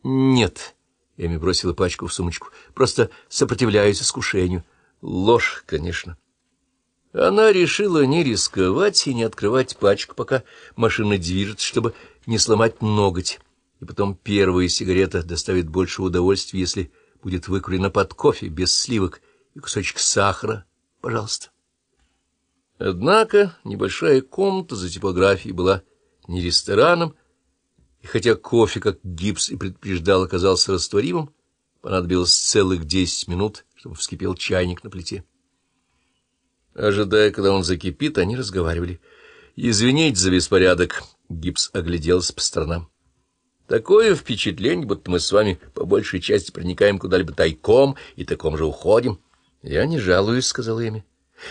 — Нет, — Эми бросила пачку в сумочку, — просто сопротивляюсь искушению. Ложь, конечно. Она решила не рисковать и не открывать пачку, пока машина движется, чтобы не сломать ноготь. И потом первая сигарета доставит больше удовольствия, если будет выкурена под кофе, без сливок и кусочек сахара, пожалуйста. Однако небольшая комната за типографией была не рестораном, и хотя кофе, как гипс и предупреждал, оказался растворимым, понадобилось целых десять минут, чтобы вскипел чайник на плите. Ожидая, когда он закипит, они разговаривали. «Извините за беспорядок», — гипс огляделся по сторонам. «Такое впечатление, будто мы с вами по большей части проникаем куда-либо тайком и таком же уходим». «Я не жалуюсь», — сказал Эми.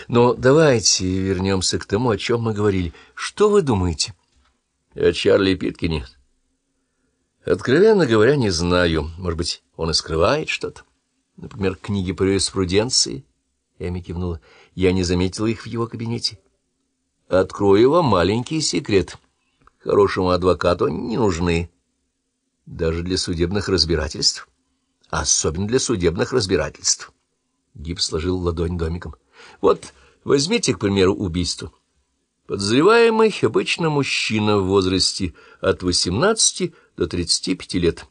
«Но давайте вернемся к тому, о чем мы говорили. Что вы думаете?» «О Чарли Питкине?» Откровенно говоря, не знаю. Может быть, он и скрывает что-то. Например, книги по юриспруденции. Эми кивнула. Я не заметила их в его кабинете. Открою вам маленький секрет. Хорошему адвокату они не нужны. Даже для судебных разбирательств. Особенно для судебных разбирательств. Гиб сложил ладонь домиком. Вот возьмите, к примеру, убийство. Подозреваемый обычно мужчина в возрасте от 18 до 35 лет.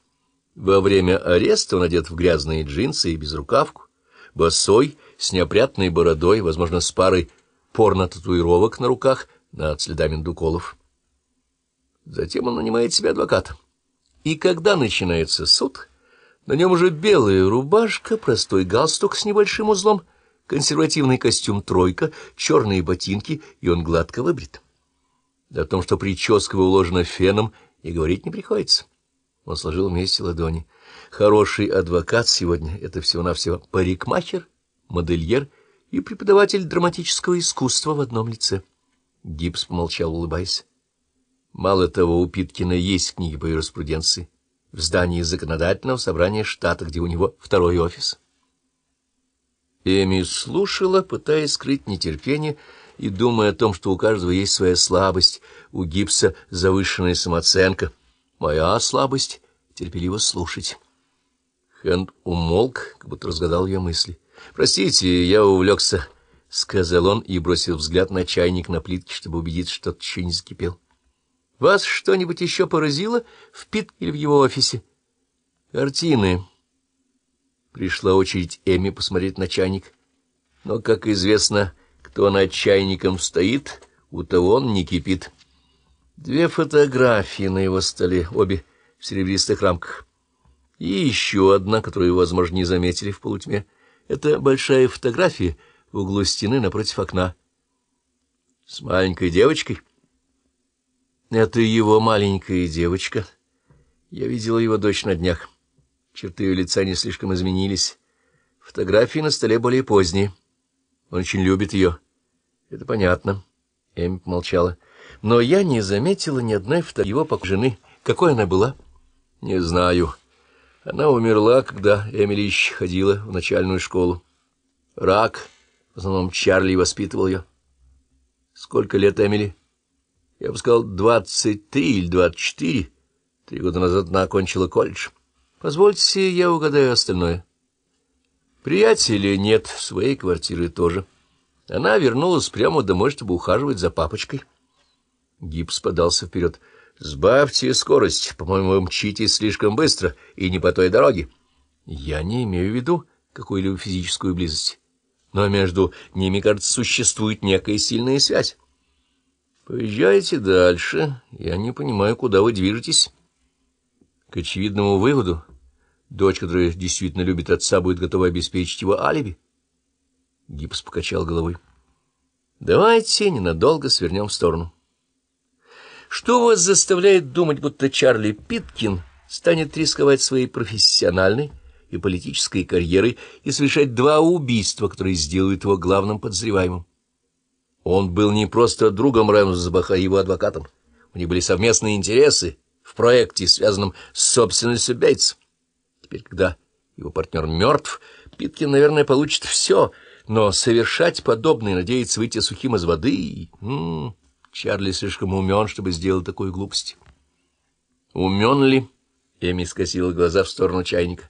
Во время ареста он одет в грязные джинсы и безрукавку, босой, с неопрятной бородой, возможно, с парой порно-татуировок на руках над следами дуколов. Затем он нанимает себе адвоката. И когда начинается суд, на нем уже белая рубашка, простой галстук с небольшим узлом — консервативный костюм «тройка», черные ботинки, и он гладко выбрит. О том, что прическа уложена феном, и говорить не приходится. Он сложил вместе ладони. Хороший адвокат сегодня — это всего-навсего парикмахер, модельер и преподаватель драматического искусства в одном лице. Гипс помолчал, улыбаясь. Мало того, у Питкина есть книги по юриспруденции в здании законодательного собрания штата, где у него второй офис. Эми слушала, пытаясь скрыть нетерпение и думая о том, что у каждого есть своя слабость, у Гипса завышенная самооценка. Моя слабость — терпеливо слушать. Хэнд умолк, как будто разгадал ее мысли. — Простите, я увлекся, — сказал он и бросил взгляд на чайник на плитке, чтобы убедиться, что тот еще не закипел. — Вас что-нибудь еще поразило в Пит или в его офисе? — Картины. Пришла очередь Эми посмотреть на чайник. Но, как известно, кто над чайником стоит, у того он не кипит. Две фотографии на его столе, обе в серебристых рамках. И еще одна, которую, возможно, не заметили в полутьме. Это большая фотография в углу стены напротив окна. С маленькой девочкой. Это его маленькая девочка. Я видела его дочь на днях. Черты ее лица не слишком изменились. Фотографии на столе более поздние. Он очень любит ее. Это понятно. Эми помолчала. Но я не заметила ни одной фото его жены. Какой она была? Не знаю. Она умерла, когда Эмили еще ходила в начальную школу. Рак. В основном Чарли воспитывал ее. Сколько лет Эмили? Я бы сказал, двадцать три или двадцать четыре. Три года назад она окончила колледж. Позвольте, я угадаю остальное. Приятелей нет, своей квартиры тоже. Она вернулась прямо домой, чтобы ухаживать за папочкой. Гипс подался вперед. «Сбавьте скорость, по-моему, вы мчитесь слишком быстро и не по той дороге». «Я не имею в виду какую-либо физическую близость, но между ними, кажется, существует некая сильная связь». «Поезжайте дальше. Я не понимаю, куда вы движетесь». К очевидному выводу Дочь, которая действительно любит отца, будет готова обеспечить его алиби? Гипс покачал головой. Давайте ненадолго свернем в сторону. Что вас заставляет думать, будто Чарли Питкин станет рисковать своей профессиональной и политической карьерой и совершать два убийства, которые сделают его главным подозреваемым? Он был не просто другом Рэмсбаха и его адвокатом. У них были совместные интересы в проекте, связанном с собственностью Бейтса. Теперь, когда его партнер мертв, Питкин, наверное, получит все, но совершать подобное, надеяться выйти сухим из воды... М -м, Чарли слишком умен, чтобы сделать такую глупость. Умен ли? Эми скосила глаза в сторону чайника.